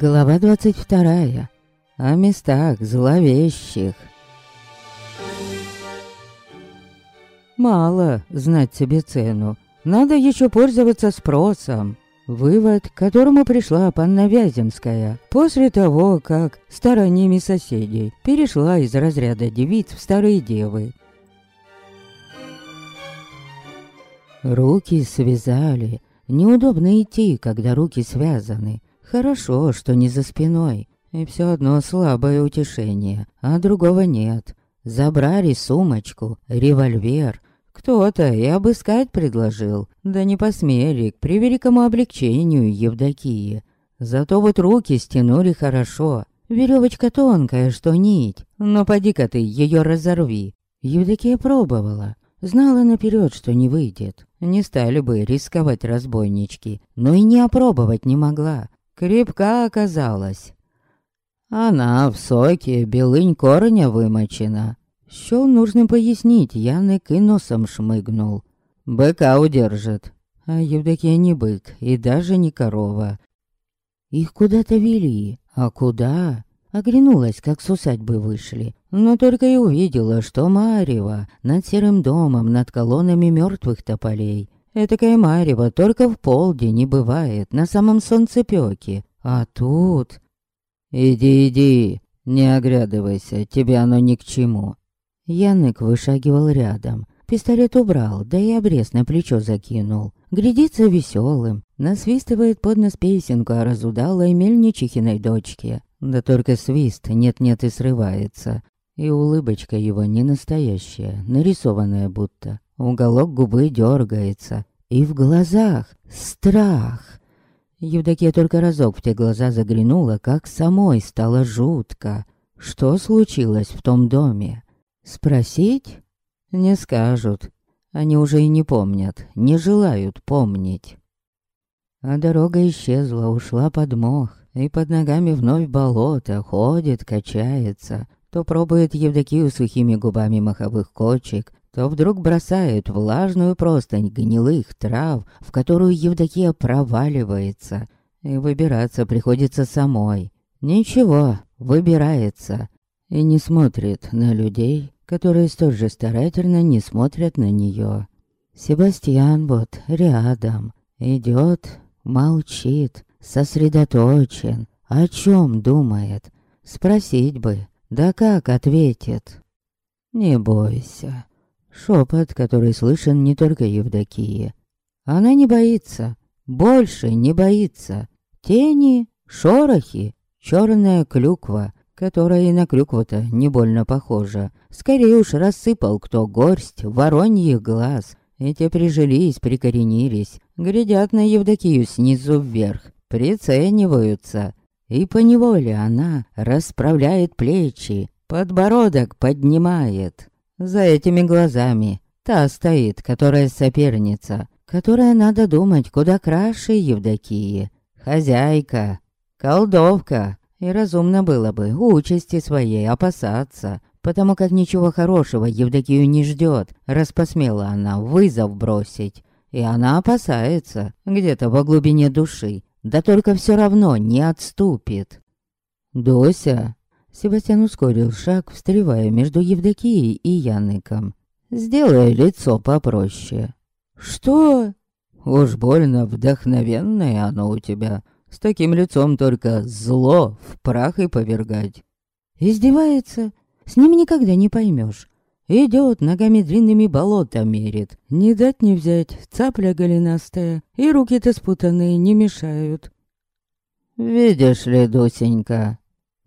Глава 22. О местах зловещих. Мало знать себе цену. Надо еще пользоваться спросом. Вывод, к которому пришла панна Вяземская после того, как стараниями соседей перешла из разряда девиц в старые девы. Руки связали. Неудобно идти, когда руки связаны. Хорошо, что не за спиной. И все одно слабое утешение, а другого нет. Забрали сумочку, револьвер. Кто-то и обыскать предложил. Да не посмели, к превеликому облегчению Евдокии. Зато вот руки стянули хорошо. Веревочка тонкая, что нить. Но поди-ка ты, ее разорви. Евдокия пробовала. Знала наперед, что не выйдет. Не стали бы рисковать разбойнички. Но и не опробовать не могла крепка оказалась. Она в соке белынь корня вымочена. Счел нужно пояснить, Янык и носом шмыгнул. Быка удержит. А Евдокия не бык и даже не корова. Их куда-то вели, а куда? Оглянулась, как с усадьбы вышли, но только и увидела, что Марева над серым домом, над колоннами мертвых тополей. Этакая марево только в полдень не бывает, на самом солнцепёке. А тут... «Иди, иди, не оглядывайся, тебе оно ни к чему». Янык вышагивал рядом. Пистолет убрал, да и обрез на плечо закинул. Глядится веселым, насвистывает под нос песенку о разудалой мельничихиной дочке. Да только свист нет-нет и срывается. И улыбочка его не настоящая, нарисованная будто. Уголок губы дергается. И в глазах страх. Евдокия только разок в те глаза заглянула, как самой стало жутко. Что случилось в том доме? Спросить? Не скажут. Они уже и не помнят, не желают помнить. А дорога исчезла, ушла под мох, и под ногами вновь болото, ходит, качается. То пробует Евдокию сухими губами маховых кочек, то вдруг бросает влажную простынь гнилых трав, в которую Евдокия проваливается, и выбираться приходится самой. Ничего, выбирается, и не смотрит на людей, которые столь же старательно не смотрят на нее. Себастьян вот рядом, идет, молчит, сосредоточен, о чем думает. Спросить бы, да как ответит? Не бойся, Шепот, который слышен не только Евдокии. Она не боится, больше не боится. Тени, шорохи, черная клюква, которая и на клюкву-то не больно похожа. Скорее уж рассыпал кто горсть вороньих глаз. Эти прижились, прикоренились, глядят на Евдокию снизу вверх, прицениваются. И поневоле она расправляет плечи, подбородок поднимает. За этими глазами та стоит, которая соперница, которая, надо думать, куда краше Евдокии. Хозяйка, колдовка, и разумно было бы участи своей опасаться, потому как ничего хорошего Евдокию не ждет, раз посмела она вызов бросить. И она опасается, где-то во глубине души, да только все равно не отступит. «Дося, Себастьян ускорил шаг, встревая между Евдокией и Яныком. «Сделай лицо попроще». «Что?» «Уж больно вдохновенное оно у тебя. С таким лицом только зло в прах и повергать». «Издевается? С ним никогда не поймешь. Идет, ногами длинными болота мерит. Не дать не взять, цапля голенастая. И руки-то спутанные не мешают». «Видишь ли, Дусенька,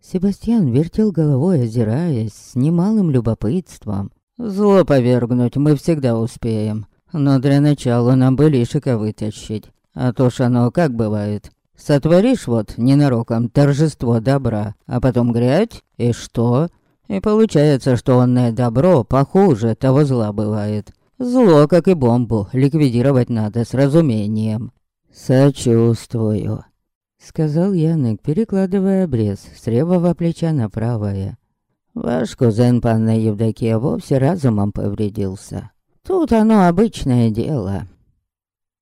Себастьян вертел головой, озираясь с немалым любопытством. «Зло повергнуть мы всегда успеем, но для начала нам бы лишика вытащить. А то ж оно как бывает. Сотворишь вот ненароком торжество добра, а потом грядь, и что? И получается, что онное добро похуже того зла бывает. Зло, как и бомбу, ликвидировать надо с разумением». «Сочувствую», Сказал Янек, перекладывая обрез с левого плеча на правое. Ваш кузен, панна Евдокия, вовсе разумом повредился. Тут оно обычное дело.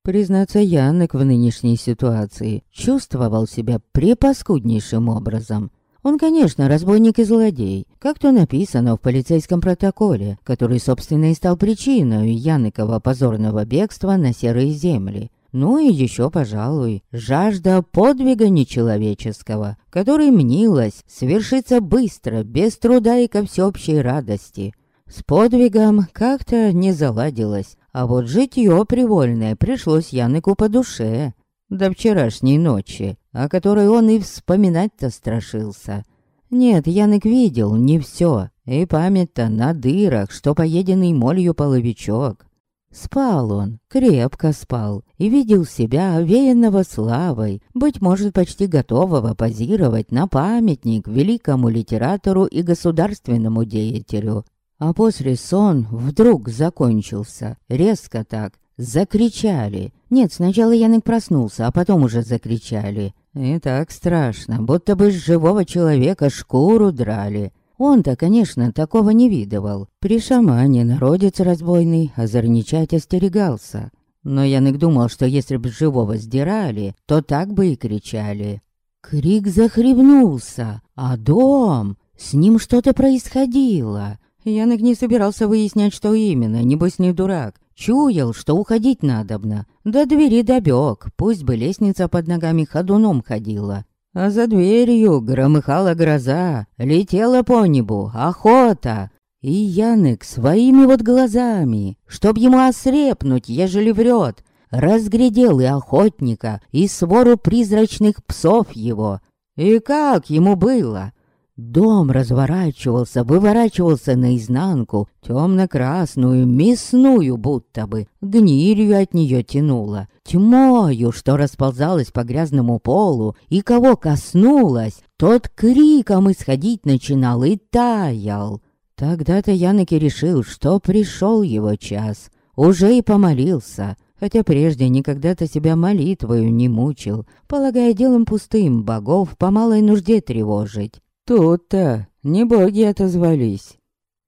Признаться, Янок в нынешней ситуации чувствовал себя препаскуднейшим образом. Он, конечно, разбойник и злодей, как то написано в полицейском протоколе, который, собственно, и стал причиной Яныкова позорного бегства на серые земли. Ну и еще, пожалуй, жажда подвига нечеловеческого, который мнилась свершится быстро, без труда и ко всеобщей радости. С подвигом как-то не заладилось, а вот житье привольное пришлось Яныку по душе. До вчерашней ночи, о которой он и вспоминать-то страшился. Нет, Янык видел не все, и память-то на дырах, что поеденный молью половичок. Спал он, крепко спал, и видел себя овеянного славой, быть может, почти готового позировать на памятник великому литератору и государственному деятелю, а после сон вдруг закончился, резко так. Закричали. Нет, сначала Янок проснулся, а потом уже закричали. И так страшно, будто бы с живого человека шкуру драли. Он-то, конечно, такого не видывал. При шамане народец разбойный озорничать остерегался. Но Янок думал, что если бы живого сдирали, то так бы и кричали. Крик захребнулся, а дом... С ним что-то происходило. Янок не собирался выяснять, что именно, небось не дурак. Чуял, что уходить надобно. До двери добег, пусть бы лестница под ногами ходуном ходила. А за дверью громыхала гроза, летела по небу охота. И Янек своими вот глазами, чтоб ему ослепнуть, ежели врет, разглядел и охотника, и свору призрачных псов его. И как ему было? Дом разворачивался, выворачивался наизнанку, темно-красную, мясную будто бы, гнилью от нее тянуло, тьмою, что расползалась по грязному полу, и кого коснулась, тот криком исходить начинал и таял. Тогда-то Янок и решил, что пришел его час, уже и помолился, хотя прежде никогда-то себя молитвою не мучил, полагая делом пустым богов по малой нужде тревожить. Тут-то не боги отозвались.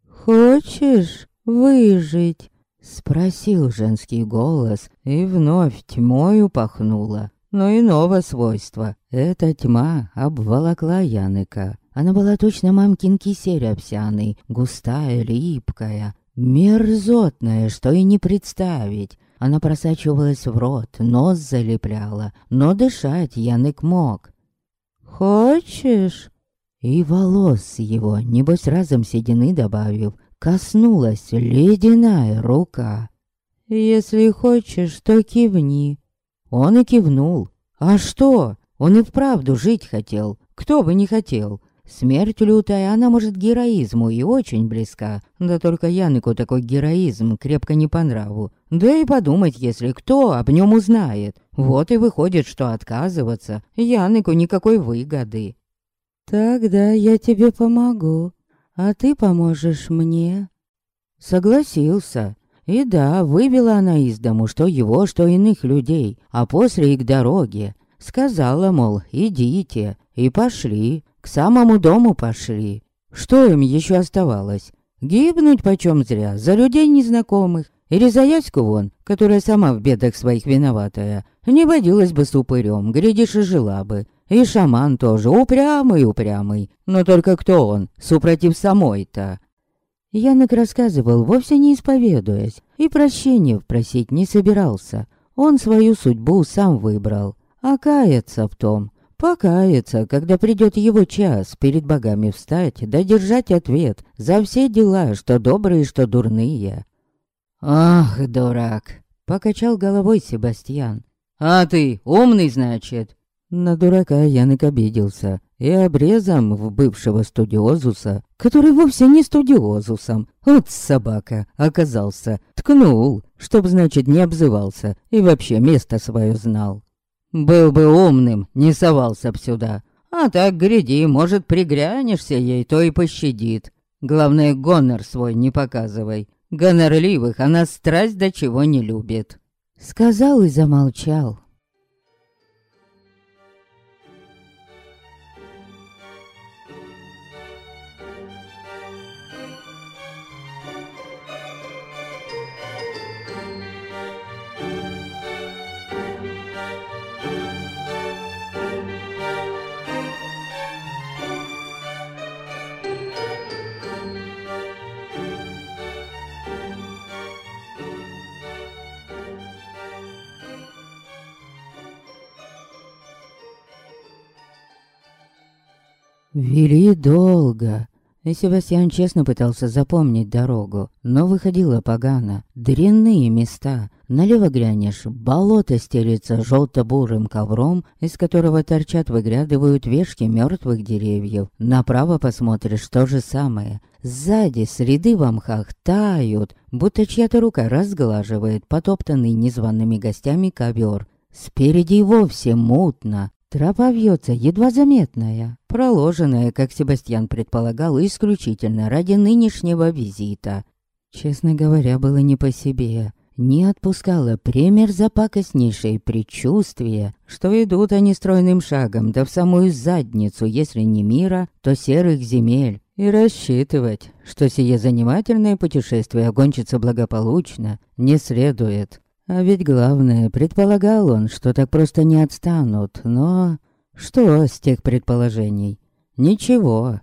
«Хочешь выжить?» Спросил женский голос, и вновь тьмою пахнуло. Но иного свойства. Эта тьма обволокла Яныка. Она была точно мамкин кисель овсяный, густая, липкая, мерзотная, что и не представить. Она просачивалась в рот, нос залепляла, но дышать Янык мог. «Хочешь?» И волос его, небось разом седины добавив, коснулась ледяная рука. «Если хочешь, то кивни». Он и кивнул. «А что? Он и вправду жить хотел. Кто бы не хотел. Смерть лютая, она может героизму и очень близка. Да только Яныку такой героизм крепко не по нраву. Да и подумать, если кто об нем узнает. Вот и выходит, что отказываться Яныку никакой выгоды. «Тогда я тебе помогу, а ты поможешь мне». Согласился. И да, вывела она из дому, что его, что иных людей, а после и к дороге. Сказала, мол, идите, и пошли, к самому дому пошли. Что им еще оставалось? Гибнуть почем зря, за людей незнакомых. Или за Яську вон, которая сама в бедах своих виноватая, не водилась бы с упырем, глядишь и жила бы. И шаман тоже упрямый-упрямый. Но только кто он, супротив самой-то? Янок рассказывал, вовсе не исповедуясь, и прощения просить не собирался. Он свою судьбу сам выбрал. А каяться в том, покаяться, когда придет его час перед богами встать, да держать ответ за все дела, что добрые, что дурные. «Ах, дурак!» — покачал головой Себастьян. «А ты умный, значит?» На дурака Янок обиделся и обрезом в бывшего студиозуса, который вовсе не студиозусом, вот собака, оказался, ткнул, чтоб, значит, не обзывался и вообще место свое знал. Был бы умным, не совался б сюда. А так, гряди, может, пригрянешься ей, то и пощадит. Главное, гонор свой не показывай. Гонорливых она страсть до чего не любит. Сказал и замолчал. Вели долго, и Себастьян честно пытался запомнить дорогу, но выходило погано. Дрянные места. Налево глянешь, болото стелится желто-бурым ковром, из которого торчат выглядывают вешки мертвых деревьев. Направо посмотришь то же самое. Сзади среды в мхах тают, будто чья-то рука разглаживает потоптанный незваными гостями ковер. Спереди вовсе мутно, Тропа вьется, едва заметная, проложенная, как Себастьян предполагал, исключительно ради нынешнего визита. Честно говоря, было не по себе. Не отпускало пример запакостнейшее предчувствие, что идут они стройным шагом, да в самую задницу, если не мира, то серых земель. И рассчитывать, что сие занимательное путешествие окончится благополучно, не следует. А ведь главное, предполагал он, что так просто не отстанут, но... Что с тех предположений? Ничего.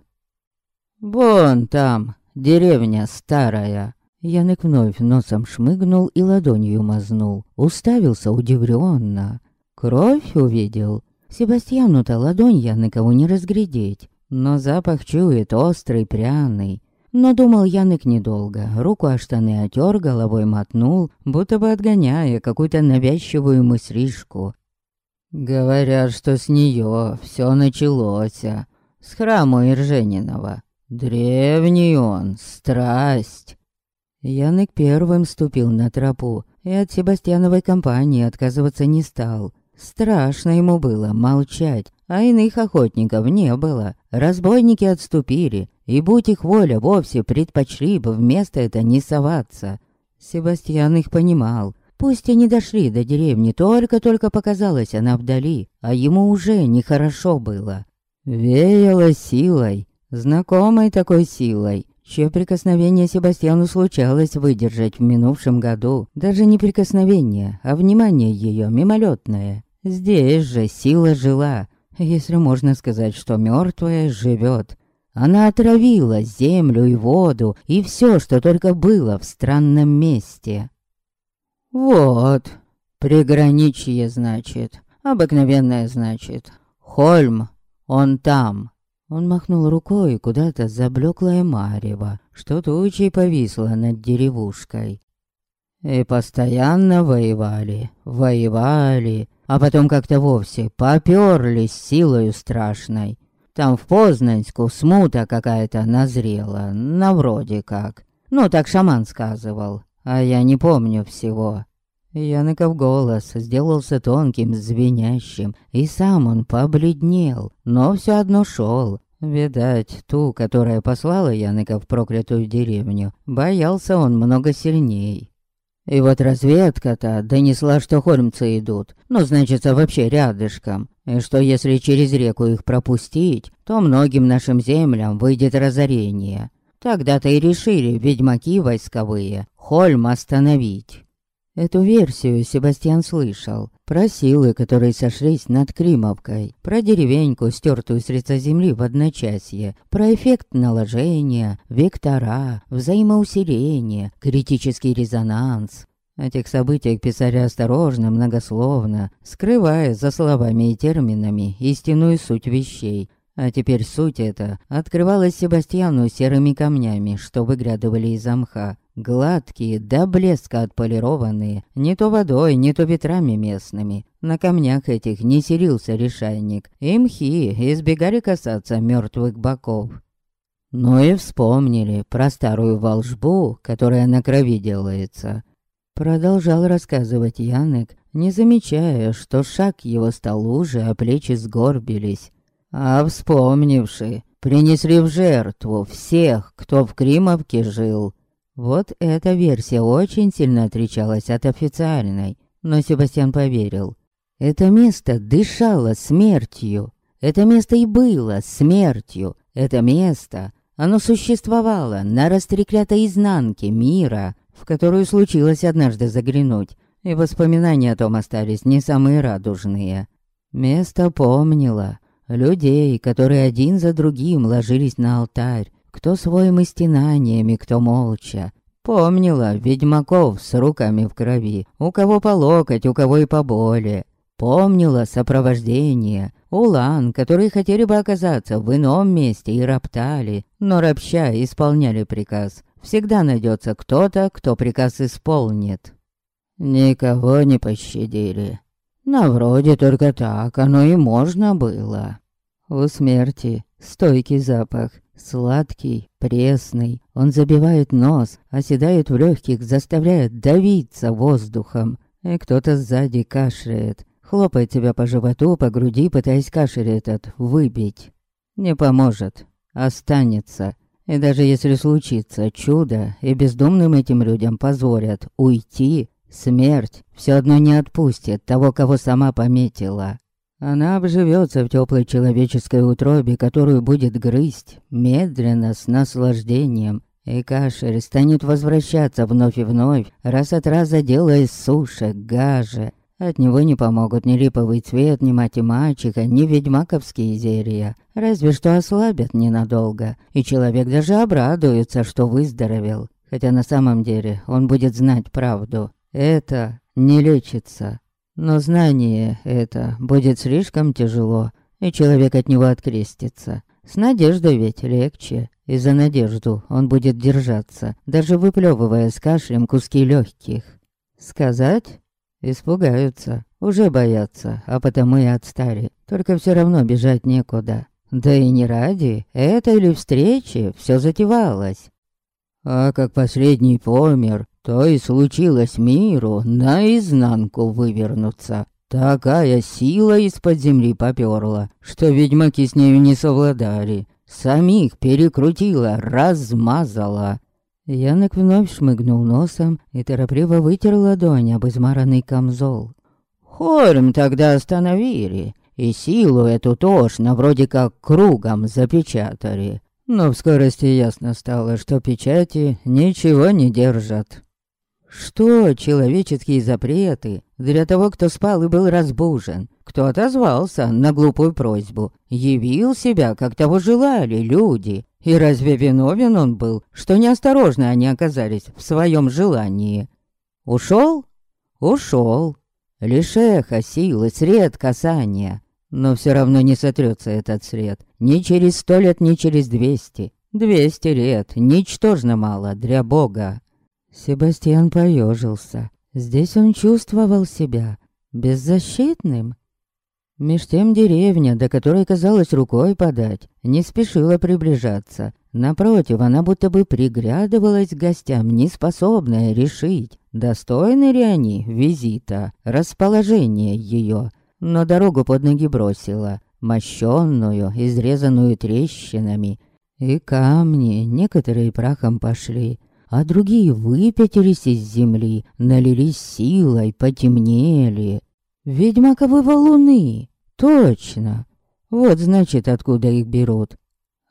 «Вон там, деревня старая». Янек вновь носом шмыгнул и ладонью мазнул. Уставился удивленно. Кровь увидел. Себастьяну-то ладонь Янекову не разглядеть. Но запах чует острый, пряный. Но думал Янек недолго. Руку о штаны отер, головой мотнул, будто бы отгоняя какую-то навязчивую мыслишку. Говорят, что с нее все началось. С храма Ирженинова. Древний он, страсть. Янек первым ступил на тропу и от Себастьяновой компании отказываться не стал. Страшно ему было молчать, а иных охотников не было. Разбойники отступили, и будь их воля, вовсе предпочли бы вместо это не соваться. Себастьян их понимал. Пусть и не дошли до деревни, только-только показалась она вдали, а ему уже нехорошо было. Веяло силой, знакомой такой силой, чье прикосновение Себастьяну случалось выдержать в минувшем году. Даже не прикосновение, а внимание ее мимолетное. Здесь же сила жила, если можно сказать, что мертвая живет. Она отравила землю и воду, и все, что только было в странном месте. Вот, приграничье, значит, обыкновенное, значит. Хольм, он там. Он махнул рукой куда-то заблеклое марево, что тучей повисло над деревушкой. И постоянно воевали, воевали, а потом как-то вовсе поперлись силою страшной. Там в Познаньску смута какая-то назрела, на вроде как. Ну, так шаман сказывал, а я не помню всего. Яныков голос сделался тонким, звенящим, и сам он побледнел, но все одно шел. Видать, ту, которая послала Яныков в проклятую деревню, боялся он много сильней. И вот разведка-то донесла, что хормцы идут, ну, значит, вообще рядышком, и что если через реку их пропустить, то многим нашим землям выйдет разорение. Тогда-то и решили ведьмаки войсковые Хольм остановить. Эту версию Себастьян слышал. Про силы, которые сошлись над Кримовкой. Про деревеньку, стертую с лица земли в одночасье. Про эффект наложения, вектора, взаимоусиление, критический резонанс. О тех событиях писали осторожно, многословно, скрывая за словами и терминами истинную суть вещей. А теперь суть эта открывалась Себастьяну серыми камнями, что выглядывали из мха. Гладкие, до блеска отполированные, не то водой, не то ветрами местными. На камнях этих не серился решайник, и мхи избегали касаться мертвых боков. Ну и вспомнили про старую волжбу, которая на крови делается. Продолжал рассказывать Янек, не замечая, что шаг его стал уже, а плечи сгорбились. А вспомнивши, принесли в жертву всех, кто в Кримовке жил. Вот эта версия очень сильно отличалась от официальной, но Себастьян поверил. Это место дышало смертью. Это место и было смертью. Это место, оно существовало на растреклятой изнанке мира, в которую случилось однажды заглянуть, и воспоминания о том остались не самые радужные. Место помнило людей, которые один за другим ложились на алтарь, кто своими стенаниями, кто молча. Помнила ведьмаков с руками в крови, у кого по локоть, у кого и по боли. помнила сопровождение, улан, которые хотели бы оказаться в ином месте и роптали, но ропща исполняли приказ. Всегда найдется кто-то, кто приказ исполнит. Никого не пощадили. На вроде только так оно и можно было. У смерти стойкий запах, сладкий, пресный. Он забивает нос, оседает в легких, заставляет давиться воздухом. И кто-то сзади кашляет, хлопает тебя по животу, по груди, пытаясь кашель этот выбить. Не поможет, останется. И даже если случится чудо, и бездумным этим людям позволят уйти, смерть все одно не отпустит того, кого сама пометила. Она обживется в теплой человеческой утробе, которую будет грызть, медленно, с наслаждением, и кашель станет возвращаться вновь и вновь, раз от раза делая суше, гаже. От него не помогут ни липовый цвет, ни математика, ни ведьмаковские зелья. Разве что ослабят ненадолго, и человек даже обрадуется, что выздоровел. Хотя на самом деле он будет знать правду. Это не лечится. Но знание это будет слишком тяжело, и человек от него открестится. С надеждой ведь легче, и за надежду он будет держаться, даже выплевывая с кашлем куски легких. Сказать? Испугаются, уже боятся, а потому и отстали. Только все равно бежать некуда. Да и не ради этой ли встречи все затевалось. А как последний помер, то и случилось миру наизнанку вывернуться. Такая сила из-под земли попёрла, что ведьмаки с нею не совладали. Самих перекрутила, размазала. Янок вновь шмыгнул носом и торопливо вытер ладонь об измаранный камзол. Хорм тогда остановили, и силу эту тошно вроде как кругом запечатали. Но в скорости ясно стало, что печати ничего не держат. Что человеческие запреты для того, кто спал и был разбужен, кто отозвался на глупую просьбу, явил себя, как того желали люди, и разве виновен он был, что неосторожно они оказались в своем желании? Ушел? Ушел. Лишь эхо силы, сред касания. Но все равно не сотрется этот сред. Ни через сто лет, ни через двести. Двести лет, ничтожно мало для Бога. Себастьян поежился. Здесь он чувствовал себя беззащитным. Меж тем деревня, до которой казалось рукой подать, не спешила приближаться. Напротив, она будто бы приглядывалась к гостям, неспособная решить, достойны ли они визита, расположения ее. Но дорогу под ноги бросила, мощенную, изрезанную трещинами. И камни, некоторые прахом пошли, а другие выпятились из земли, налились силой, потемнели. Ведьмаковы валуны, точно. Вот значит, откуда их берут.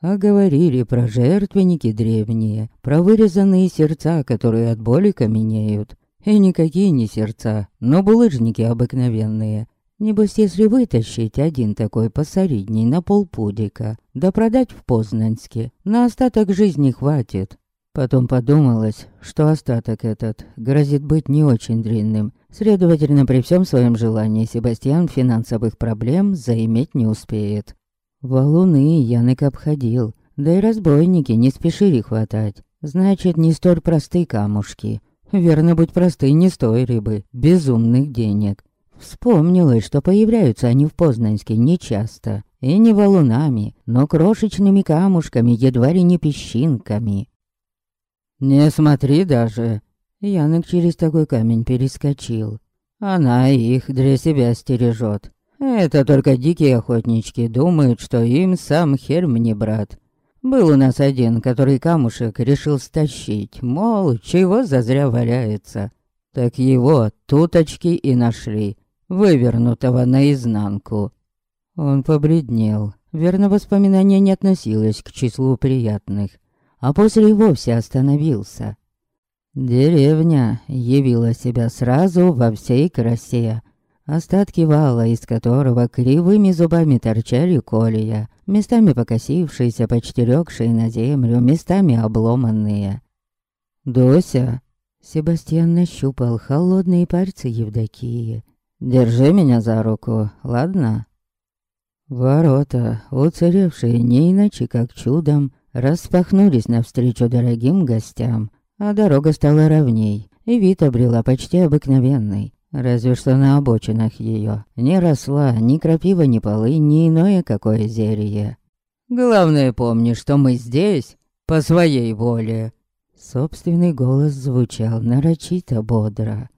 А говорили про жертвенники древние, про вырезанные сердца, которые от боли каменеют. И никакие не сердца, но булыжники обыкновенные. Небось, если вытащить один такой посоредний на полпудика, да продать в Познанске, на остаток жизни хватит. Потом подумалось, что остаток этот грозит быть не очень длинным. Следовательно, при всем своем желании Себастьян финансовых проблем заиметь не успеет. Валуны Янек обходил, да и разбойники не спешили хватать. Значит, не столь просты камушки. Верно, быть просты не стоили бы безумных денег. Вспомнилось, что появляются они в Познанске нечасто. И не валунами, но крошечными камушками, едва ли не песчинками. «Не смотри даже!» Янок через такой камень перескочил. Она их для себя стережет. Это только дикие охотнички думают, что им сам Херм не брат. Был у нас один, который камушек решил стащить, мол, чего зазря валяется. Так его туточки и нашли, вывернутого наизнанку. Он побледнел. Верно, воспоминание не относилось к числу приятных а после и вовсе остановился. Деревня явила себя сразу во всей красе. Остатки вала, из которого кривыми зубами торчали колея, местами покосившиеся, почти легшие на землю, местами обломанные. «Дося!» Себастьян нащупал холодные пальцы Евдокии. Держи меня за руку, ладно?» Ворота, уцелевшие не иначе как чудом, распахнулись навстречу дорогим гостям, а дорога стала ровней, и вид обрела почти обыкновенный. Разве что на обочинах ее не росла ни крапива, ни полы, ни иное какое зелье. «Главное помни, что мы здесь по своей воле». Собственный голос звучал нарочито бодро.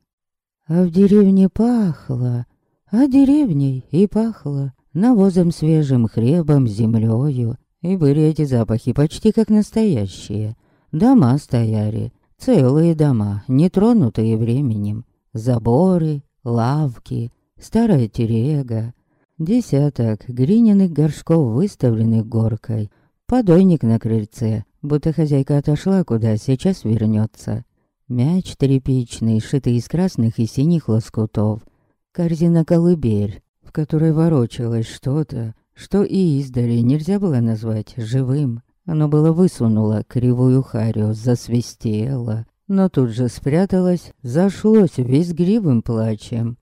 А в деревне пахло, а деревней и пахло навозом свежим, хлебом, землею. И были эти запахи почти как настоящие. Дома стояли, целые дома, не тронутые временем. Заборы, лавки, старая терега, десяток глиняных горшков, выставленных горкой, подойник на крыльце, будто хозяйка отошла куда, сейчас вернется. Мяч тряпичный, шитый из красных и синих лоскутов, корзина-колыбель, в которой ворочалось что-то, что и издали нельзя было назвать живым. Оно было высунуло кривую харю, засвистело, но тут же спряталось, зашлось визгливым плачем.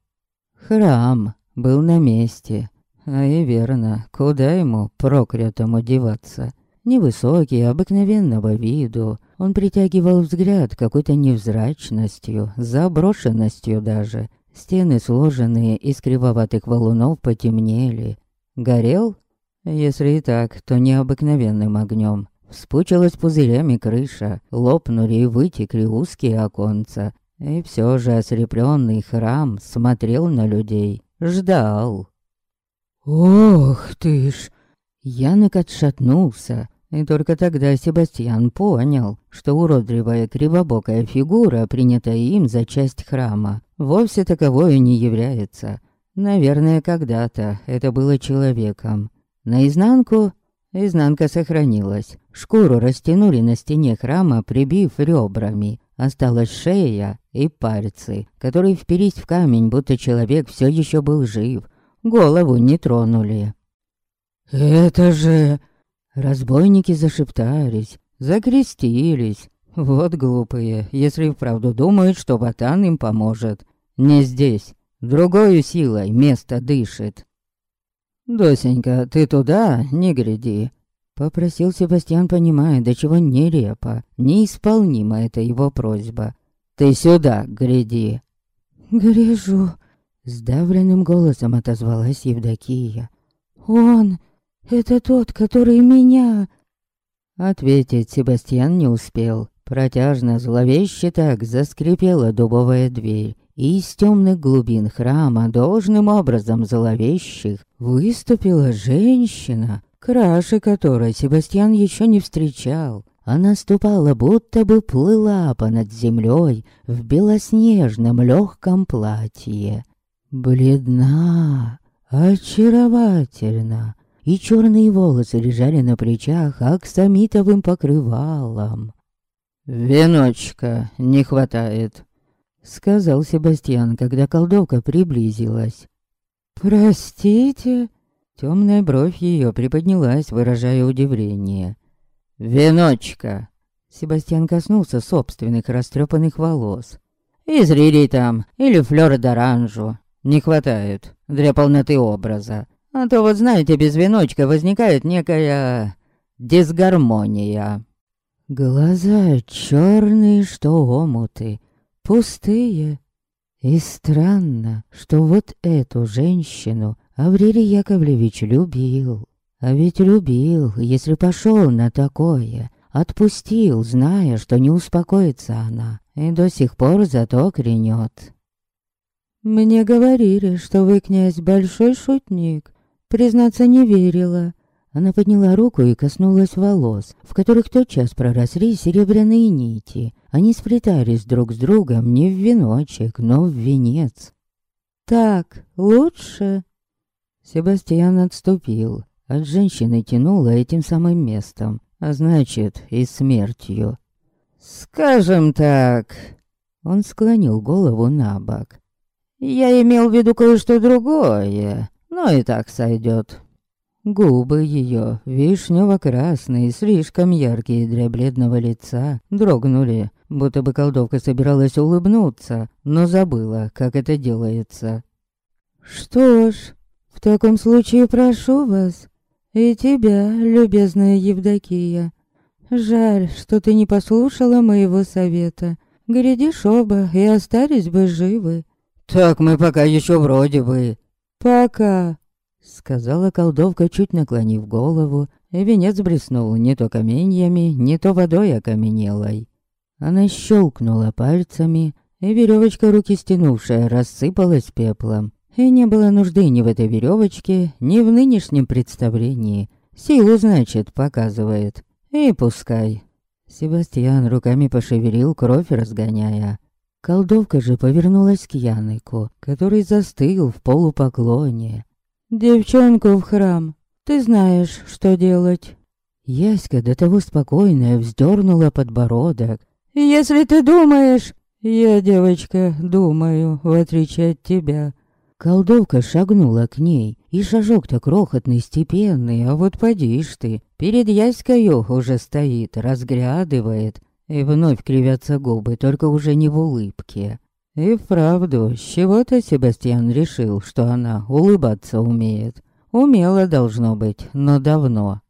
Храм был на месте, а и верно, куда ему, проклятому, деваться? Невысокий, обыкновенного виду, он притягивал взгляд какой-то невзрачностью, заброшенностью даже, Стены, сложенные из кривоватых валунов, потемнели. Горел? Если и так, то необыкновенным огнем. Вспучилась пузырями крыша, лопнули и вытекли узкие оконца. И все же ослепленный храм смотрел на людей, ждал. «Ох ты ж!» Янок отшатнулся, и только тогда Себастьян понял, что уродливая кривобокая фигура, принятая им за часть храма, вовсе таковой не является. Наверное, когда-то это было человеком. Наизнанку изнанка сохранилась. Шкуру растянули на стене храма, прибив ребрами. Осталась шея и пальцы, которые впились в камень, будто человек все еще был жив. Голову не тронули. «Это же...» Разбойники зашептались, закрестились. Вот глупые, если вправду думают, что Ватан им поможет. Не здесь. Другою силой место дышит. «Досенька, ты туда не гряди», — попросил Себастьян, понимая, до чего нелепо, неисполнима эта его просьба. «Ты сюда гряди». «Гряжу», — сдавленным голосом отозвалась Евдокия. «Он это тот, который меня...» Ответить Себастьян не успел. Протяжно, зловеще так заскрипела дубовая дверь, и из темных глубин храма, должным образом зловещих, выступила женщина, краше которой Себастьян еще не встречал. Она ступала, будто бы плыла понад землей в белоснежном легком платье. Бледна, очаровательна, и черные волосы лежали на плечах аксамитовым покрывалом. «Веночка не хватает», — сказал Себастьян, когда колдовка приблизилась. «Простите?» Темная бровь ее приподнялась, выражая удивление. «Веночка!» Себастьян коснулся собственных растрепанных волос. «Изрили там, или флёр д'оранжу. Не хватает для полноты образа. А то вот знаете, без веночка возникает некая дисгармония. Глаза черные, что омуты, пустые. И странно, что вот эту женщину Аврелий Яковлевич любил. А ведь любил, если пошел на такое. Отпустил, зная, что не успокоится она. И до сих пор зато кренет. «Мне говорили, что вы, князь, большой шутник. Признаться, не верила. Она подняла руку и коснулась волос, в которых тотчас проросли серебряные нити. Они сплетались друг с другом не в веночек, но в венец. «Так, лучше?» Себастьян отступил. От женщины тянуло этим самым местом, а значит, и смертью. «Скажем так...» Он склонил голову на бок. «Я имел в виду кое-что другое но и так сойдет. Губы ее, вишнево-красные, слишком яркие для бледного лица, дрогнули, будто бы колдовка собиралась улыбнуться, но забыла, как это делается. Что ж, в таком случае прошу вас, и тебя, любезная Евдокия. Жаль, что ты не послушала моего совета. Глядишь оба и остались бы живы. Так мы пока еще вроде бы. Пока, сказала колдовка, чуть наклонив голову, и венец блеснул не то каменьями, не то водой окаменелой. Она щелкнула пальцами, и веревочка, руки стянувшая, рассыпалась пеплом. И не было нужды ни в этой веревочке, ни в нынешнем представлении. Силу, значит, показывает. И пускай. Себастьян руками пошевелил, кровь разгоняя. Колдовка же повернулась к Яныку, который застыл в полупоклоне. «Девчонку в храм, ты знаешь, что делать». Яська до того спокойная вздернула подбородок. «Если ты думаешь...» «Я, девочка, думаю, в отличие от тебя». Колдовка шагнула к ней, и шажок-то крохотный, степенный, а вот поди ж ты, перед Яською уже стоит, разглядывает, и вновь кривятся губы, только уже не в улыбке. И вправду, с чего-то Себастьян решил, что она улыбаться умеет. Умело должно быть, но давно.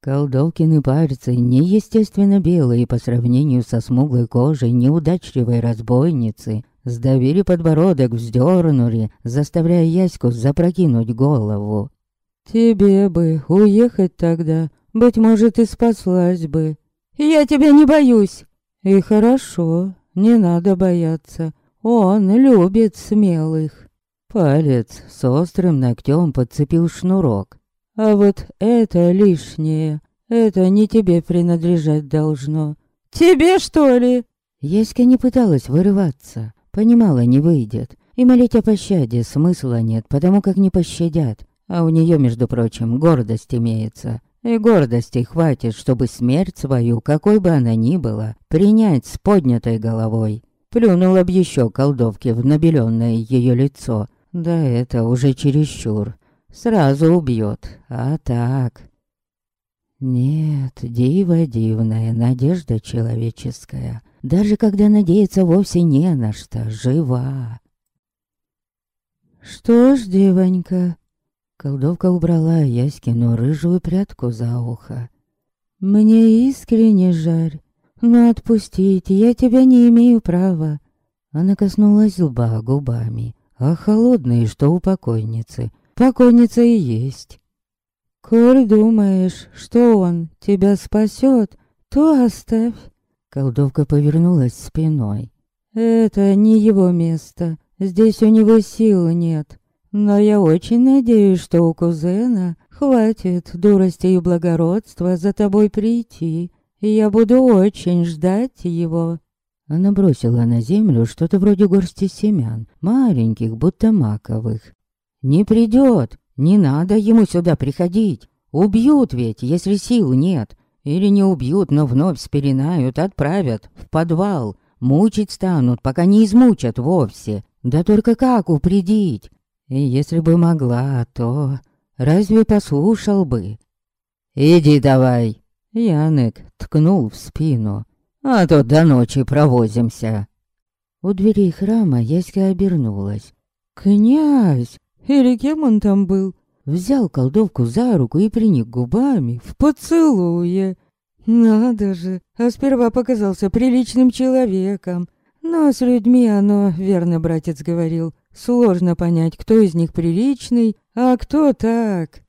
Колдовкины пальцы неестественно белые по сравнению со смуглой кожей неудачливой разбойницы, сдавили подбородок, вздернули, заставляя Яську запрокинуть голову. «Тебе бы уехать тогда, быть может, и спаслась бы». «Я тебя не боюсь». «И хорошо, не надо бояться, он любит смелых». Палец с острым ногтем подцепил шнурок, а вот это лишнее. Это не тебе принадлежать должно. Тебе, что ли? Еська не пыталась вырываться. Понимала, не выйдет. И молить о пощаде смысла нет, потому как не пощадят. А у нее, между прочим, гордость имеется. И гордости хватит, чтобы смерть свою, какой бы она ни была, принять с поднятой головой. Плюнула б еще колдовки в набеленное ее лицо. Да это уже чересчур сразу убьет, а так... Нет, диво дивная, надежда человеческая, даже когда надеяться вовсе не на что, жива. Что ж, девонька, колдовка убрала Яськину рыжую прядку за ухо. Мне искренне жаль, но отпустить я тебя не имею права. Она коснулась лба губами, а холодные, что у покойницы, покойница и есть. Коль думаешь, что он тебя спасет, то оставь. Колдовка повернулась спиной. Это не его место. Здесь у него сил нет. Но я очень надеюсь, что у кузена хватит дурости и благородства за тобой прийти. Я буду очень ждать его. Она бросила на землю что-то вроде горсти семян, маленьких, будто маковых. Не придет, не надо ему сюда приходить. Убьют ведь, если сил нет. Или не убьют, но вновь спеленают, отправят в подвал. Мучить станут, пока не измучат вовсе. Да только как упредить? И если бы могла, то... Разве послушал бы? «Иди давай!» Янек ткнул в спину. «А то до ночи провозимся!» У дверей храма Яська обернулась. «Князь! Или кем он там был? Взял колдовку за руку и приник губами в поцелуе. Надо же, а сперва показался приличным человеком. Но с людьми оно, верно братец говорил, сложно понять, кто из них приличный, а кто так.